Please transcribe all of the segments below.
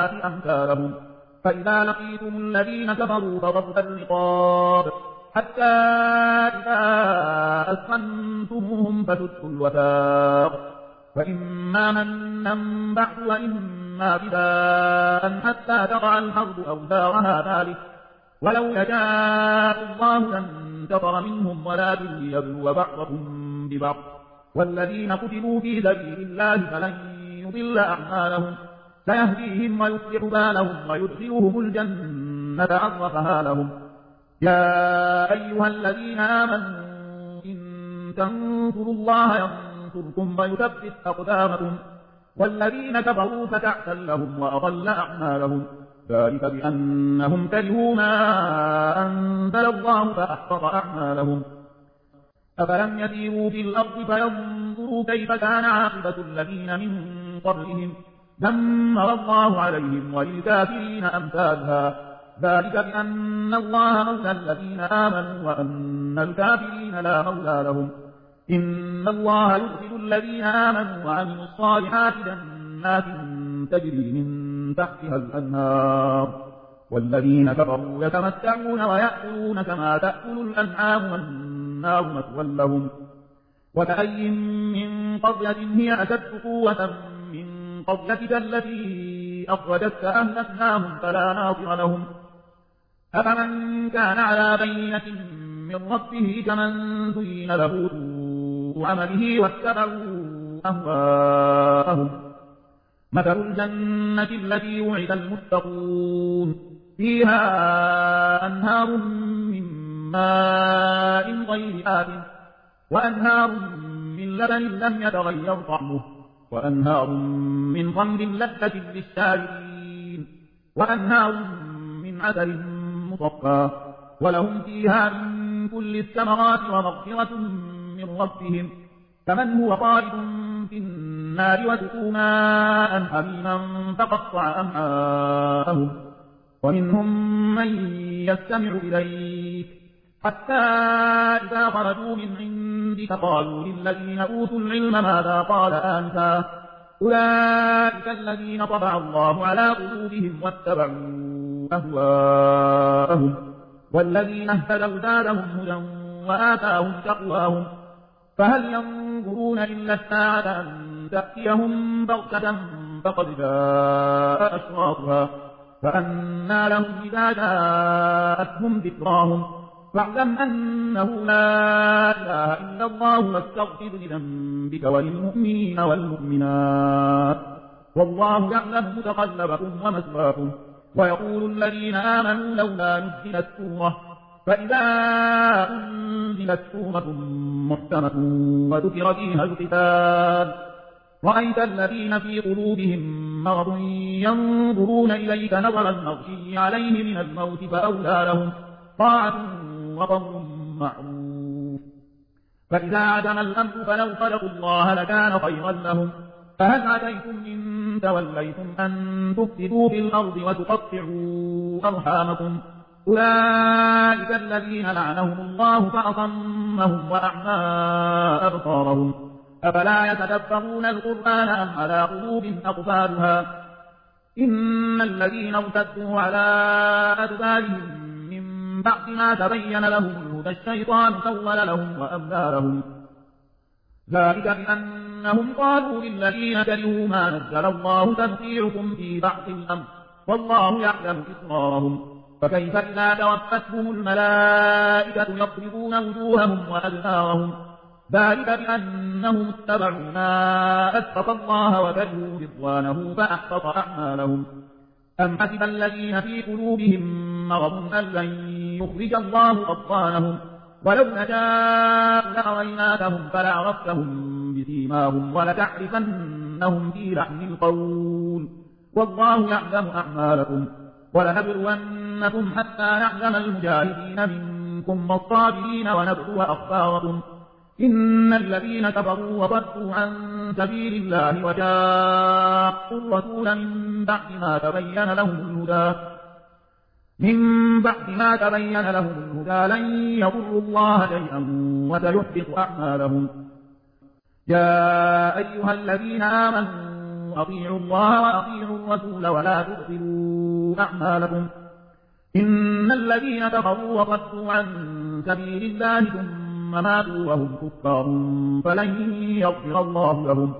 أمثالهم. فإذا لقيتم الذين كفروا فضرب الرقاب. حتى إذا أسخنتموهم فشدوا الوثاق. فإما منا بعد وإما بداء حتى تقع الحرب أوزارها ذلك. ولو يشاء الله لانتصر منهم ولكن ليبلو بعضكم ببعض. والذين قتلوا في سبيل الله فلن يضل أعمالهم. سيهديهم ويصلح بالهم ويدخلهم الجنة عرفها لهم. يا أيها الذين آمنوا إن تنصروا الله ينصركم ويثبت أقدامكم. والذين كفروا فتعسا لهم وأضل أعمالهم. ذلك بأنهم كرهوا ما أنزل الله فأحفظ أعمالهم. أفلم يسيروا في الأرض فينظروا كيف كان عاقبة الذين من قبلهم. دمر الله عليهم وللكافرين أمثالها. ذلك بأن الله مولى الذين آمنوا وأن الكافرين لا مولى لهم. إن الله يدخل الذين آمنوا وعملوا الصالحات جنات تجري من تحتها الأنهار. والذين كفروا يتمتعون ويأكلون كما تأكل الأنعام والنار مثوى لهم. وكأي من قرية هي أشد قوة قريتك التي أخرجتك أهلكناهم فلا ناصر لهم. أفمن كان على بينة من ربه كمن زين له سوء عمله واتبعوا أهواءهم. مثل الجنة التي وعد المتقون. فيها أنهار من ماء غير آب وأنهار من لبن لم يتغير طعمه. وأنهار من خمر لذة للشاربين وأنهار من عسل مصفى ولهم فيها من كل الثمرات ومغفرة من ربهم كمن هو خالد في النار وسقوا ماء حميما فقطع أمعاءهم ومنهم من يستمع إليك. حتى إذا خرجوا من عندك قالوا للذين أوتوا العلم ماذا قال آنفا أولئك الذين طبع الله على قلوبهم واتبعوا أهواءهم والذين اهتدوا زادهم هدى وآتاهم تقواهم. فهل ينظرون إلا الساعة أن تأتيهم بغتة فقد جاء أشراطها فأنا لهم إذا جاءتهم ذكراهم. فاعلم أنه لا إله إلا الله واستغفر لذنبك وللمؤمنين والمؤمنات. والله يعلم متقلبكم ومثواكم. ويقول الذين آمنوا لولا نزلت سورة. فإذا أنزلت سورة محكمة وذكر فيها القتال رأيت الذين في قلوبهم مرض ينظرون إليك نظر المغشي عليه من الموت فأولى لهم. طاعة وقول معروف. فإذا عدم الأمر فلو خلقوا الله لكان خيرا لهم. فهل عتيتم إن توليتم أن تفسدوا في الأرض وتقطعوا أرحامكم؟ أولئك الذين لعنهم الله فأصمهم وأعمى أبصارهم. أفلا يتدبرون القرآن أم على قلوب أقفالها؟ إن الذين ارتدوا على أدبارهم بعد ما تبين لهم الهدى الشيطان سول لهم وأملى لهم ذلك بأنهم قالوا للذين كرهوا ما نزل الله تنفيعكم في بعض الأمر والله يعلم إسرارهم. فكيف إذا توفتهم الملائكة يضربون وجوههم وأدبارهم ذلك بأنهم اتبعوا ما أسقط الله وكرهوا رضوانه فأحبط أعمالهم. أم حسب الذين في قلوبهم مرض أن لن يخرج الله أبطانهم ولو نشاء لأريناكهم فلعرفتهم بسيماهم ولتعرفنهم في لحن القول. والله يعلم أعمالكم. ولنبلونكم حتى نعلم المجاهدين منكم والصابرين ونبلو أخباركم. إن الذين كفروا وصدوا عن سبيل الله وجاءوا الرسول من بعد ما تبين لهم الهدى. من بعد ما تبين لهم الهدى لن يضروا الله شيئا وسيحبط أعمالهم. يا أيها الذين آمنوا أطيعوا الله وأطيعوا الرسول ولا تبطلوا أعمالكم. إن الذين كفروا وصدوا عن سبيل الله ثم ماتوا وهم كفار فلن يغفر الله لهم.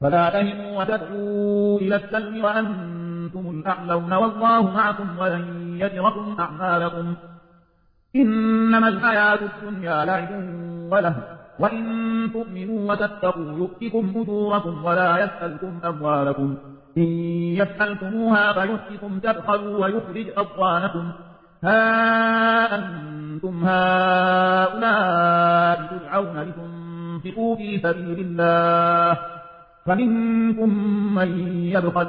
فلا تهنوا وتدعوا إلى السلم وأنتم الأعلون والله معكم ولن يجركم أعمالكم. إنما الحياة الدنيا لعب وله وإن تؤمنوا وتتقوا يؤتكم أجوركم ولا يسألكم أموالكم. إن يسألكموها فيؤتكم تبخلوا ويخرج أضوانكم ها أنتم هؤلاء تدعون لتنفقوا في سبيل الله. فمنكم من يبخل